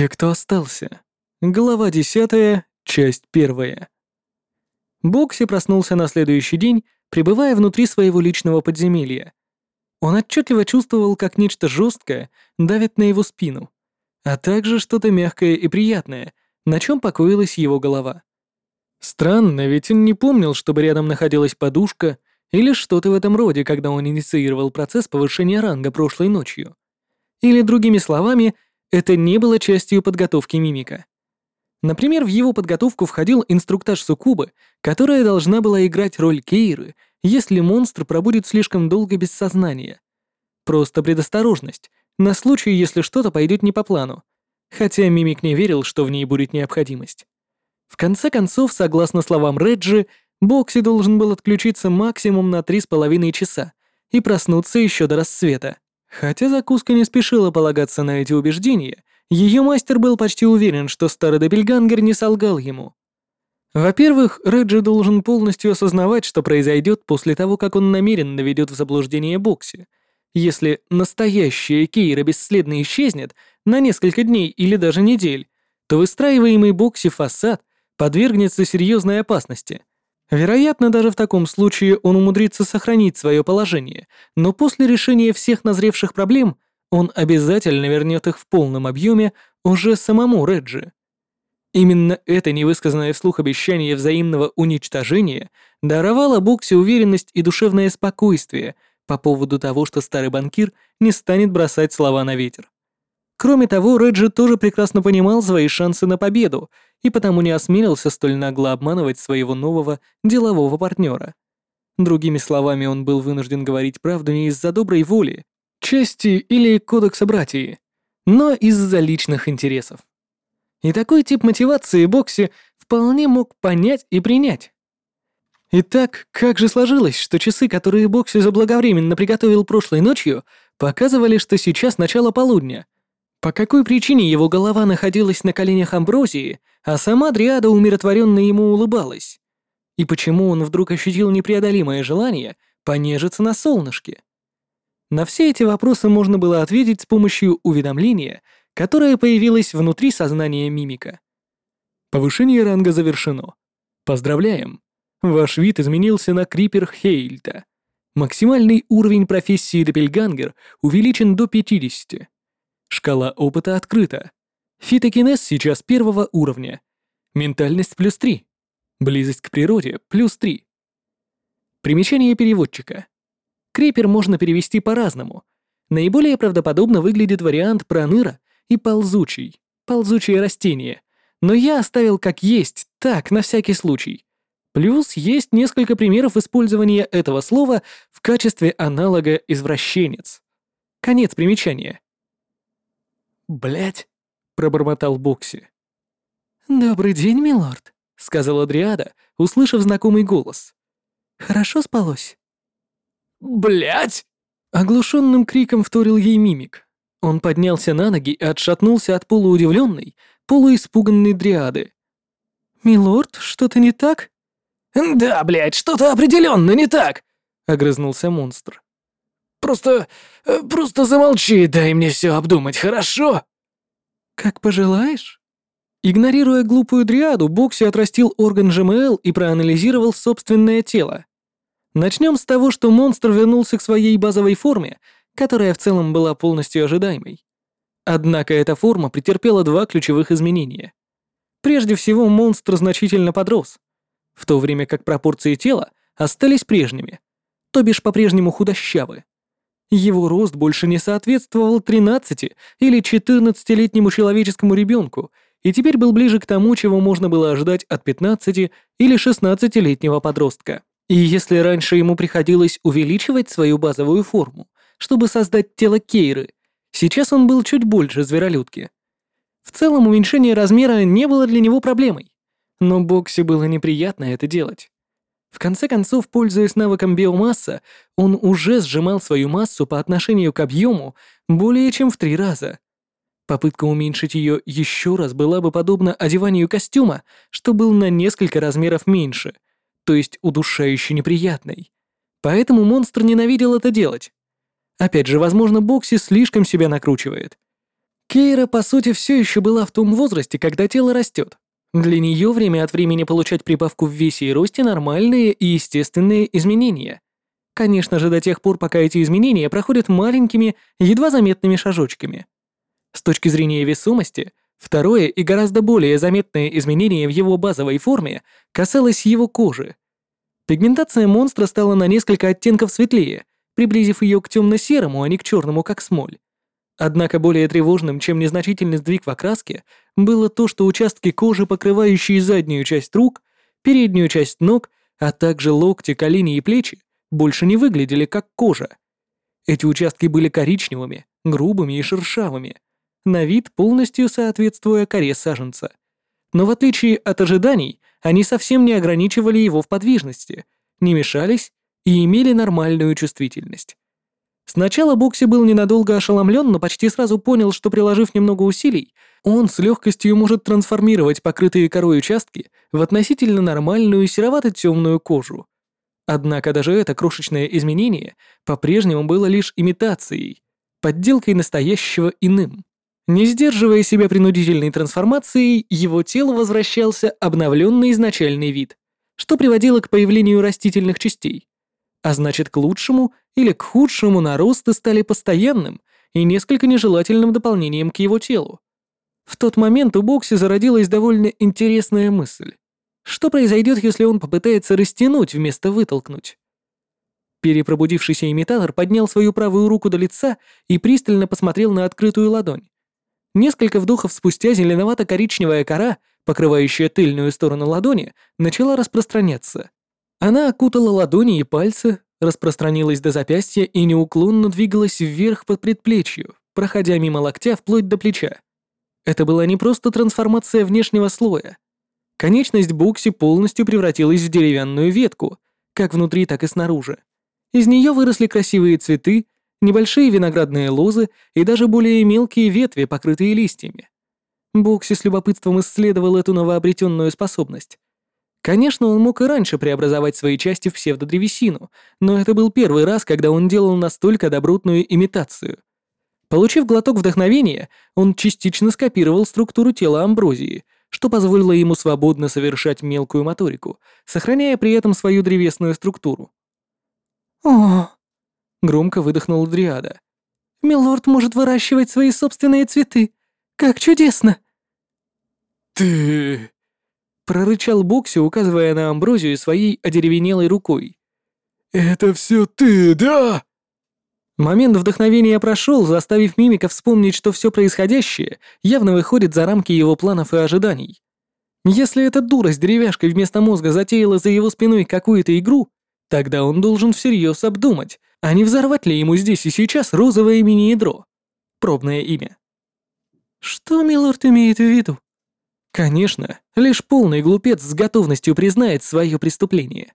Те, кто остался. Глава 10, часть 1. Бокси проснулся на следующий день, пребывая внутри своего личного подземелья. Он отчетливо чувствовал, как нечто жесткое давит на его спину, а также что-то мягкое и приятное, на чем покоилась его голова. Странно, ведь он не помнил, чтобы рядом находилась подушка или что-то в этом роде, когда он инициировал процесс повышения ранга прошлой ночью. Или, другими словами, это не было частью подготовки мимика. Например, в его подготовку входил инструктаж Сукубы, которая должна была играть роль Кейры, если монстр пробудет слишком долго без сознания. Просто предосторожность, на случай, если что-то пойдет не по плану, хотя мимик не верил, что в ней будет необходимость. В конце концов, согласно словам Реджи, Бокси должен был отключиться максимум на три с половиной часа и проснуться еще до рассвета. Хотя закуска не спешила полагаться на эти убеждения, ее мастер был почти уверен, что старый Добельгангер не солгал ему. Во-первых, Реджи должен полностью осознавать, что произойдет после того, как он намеренно ведет в заблуждение Бокси. Если настоящая Кейра бесследно исчезнет на несколько дней или даже недель, то выстраиваемый Бокси фасад подвергнется серьезной опасности. Вероятно, даже в таком случае он умудрится сохранить свое положение, но после решения всех назревших проблем он обязательно вернет их в полном объеме уже самому Реджи. Именно это невысказанное вслух обещание взаимного уничтожения даровало Боксе уверенность и душевное спокойствие по поводу того, что старый банкир не станет бросать слова на ветер. Кроме того, Реджи тоже прекрасно понимал свои шансы на победу и потому не осмелился столь нагло обманывать своего нового делового партнера. Другими словами, он был вынужден говорить правду не из-за доброй воли, чести или кодекса братьи, но из-за личных интересов. И такой тип мотивации Бокси вполне мог понять и принять. Итак, как же сложилось, что часы, которые Бокси заблаговременно приготовил прошлой ночью, показывали, что сейчас начало полудня — по какой причине его голова находилась на коленях Амброзии, а сама Дриада умиротворенно ему улыбалась? И почему он вдруг ощутил непреодолимое желание понежиться на солнышке? На все эти вопросы можно было ответить с помощью уведомления, которое появилось внутри сознания мимика. Повышение ранга завершено. Поздравляем! Ваш вид изменился на Крипер Хейльта. Максимальный уровень профессии Доппельгангер увеличен до 50. Шкала опыта открыта. Фитокинез сейчас первого уровня. Ментальность плюс 3. Близость к природе плюс 3. Примечание переводчика. Крепер можно перевести по-разному. Наиболее правдоподобно выглядит вариант проныра и ползучий, ползучее растение. Но я оставил как есть, так, на всякий случай. Плюс есть несколько примеров использования этого слова в качестве аналога извращенец. Конец примечания. Блять, пробормотал Бокси. «Добрый день, милорд», — сказала Дриада, услышав знакомый голос. «Хорошо спалось?» Блять! Оглушенным криком вторил ей мимик. Он поднялся на ноги и отшатнулся от полуудивленной, полуиспуганной Дриады. «Милорд, что-то не так?» «Да, блять, что-то определенно не так!» — огрызнулся монстр. Просто... Э, просто замолчи, дай мне все обдумать, хорошо?» «Как пожелаешь». Игнорируя глупую дриаду, Бокси отрастил орган ЖМЛ и проанализировал собственное тело. Начнем с того, что монстр вернулся к своей базовой форме, которая в целом была полностью ожидаемой. Однако эта форма претерпела два ключевых изменения. Прежде всего, монстр значительно подрос, в то время как пропорции тела остались прежними, то бишь по-прежнему худощавы. Его рост больше не соответствовал 13 или 14-летнему человеческому ребенку и теперь был ближе к тому, чего можно было ожидать от 15 или 16-летнего подростка. И если раньше ему приходилось увеличивать свою базовую форму, чтобы создать тело Кейры, сейчас он был чуть больше зверолюдки. В целом уменьшение размера не было для него проблемой, но Бокси было неприятно это делать. В конце концов, пользуясь навыком биомасса, он уже сжимал свою массу по отношению к объему более чем в три раза. Попытка уменьшить ее еще раз была бы подобна одеванию костюма, что был на несколько размеров меньше, то есть удушающе неприятной. Поэтому монстр ненавидел это делать. Опять же, возможно, Бокси слишком себя накручивает. Кейра, по сути, все еще была в том возрасте, когда тело растет. Для нее время от времени получать прибавку в весе и росте нормальные и естественные изменения. Конечно же, до тех пор, пока эти изменения проходят маленькими, едва заметными шажочками. С точки зрения весомости, второе и гораздо более заметное изменение в его базовой форме касалось его кожи. Пигментация монстра стала на несколько оттенков светлее, приблизив ее к темно-серому, а не к черному, как смоль. Однако более тревожным, чем незначительный сдвиг в окраске, было то, что участки кожи, покрывающие заднюю часть рук, переднюю часть ног, а также локти, колени и плечи, больше не выглядели как кожа. Эти участки были коричневыми, грубыми и шершавыми, на вид полностью соответствуя коре саженца. Но в отличие от ожиданий, они совсем не ограничивали его в подвижности, не мешались и имели нормальную чувствительность. Сначала Бокси был ненадолго ошеломлен, но почти сразу понял, что приложив немного усилий, он с легкостью может трансформировать покрытые корой участки в относительно нормальную серовато-темную кожу. Однако даже это крошечное изменение по-прежнему было лишь имитацией, подделкой настоящего иным. Не сдерживая себя принудительной трансформацией, его тело возвращался обновленный изначальный вид, что приводило к появлению растительных частей а значит к лучшему или к худшему наросты стали постоянным и несколько нежелательным дополнением к его телу. В тот момент у Бокси зародилась довольно интересная мысль. Что произойдет, если он попытается растянуть вместо вытолкнуть? Перепробудившийся имитатор поднял свою правую руку до лица и пристально посмотрел на открытую ладонь. Несколько вдохов спустя зеленовато-коричневая кора, покрывающая тыльную сторону ладони, начала распространяться. Она окутала ладони и пальцы, распространилась до запястья и неуклонно двигалась вверх под предплечью, проходя мимо локтя вплоть до плеча. Это была не просто трансформация внешнего слоя. Конечность Букси полностью превратилась в деревянную ветку, как внутри, так и снаружи. Из нее выросли красивые цветы, небольшие виноградные лозы и даже более мелкие ветви, покрытые листьями. Букси с любопытством исследовал эту новообретенную способность, Конечно, он мог и раньше преобразовать свои части в псевдодревесину, но это был первый раз, когда он делал настолько добротную имитацию. Получив глоток вдохновения, он частично скопировал структуру тела Амброзии, что позволило ему свободно совершать мелкую моторику, сохраняя при этом свою древесную структуру. «О!» — громко выдохнул Дриада. «Милорд может выращивать свои собственные цветы. Как чудесно!» «Ты...» прорычал Бокси, указывая на Амброзию своей одеревенелой рукой. «Это все ты, да?» Момент вдохновения прошел, заставив Мимика вспомнить, что все происходящее явно выходит за рамки его планов и ожиданий. Если эта дура с деревяшкой вместо мозга затеяла за его спиной какую-то игру, тогда он должен всерьез обдумать, а не взорвать ли ему здесь и сейчас розовое мини-ядро. Пробное имя. «Что милорд имеет в виду?» Конечно, лишь полный глупец с готовностью признает свое преступление.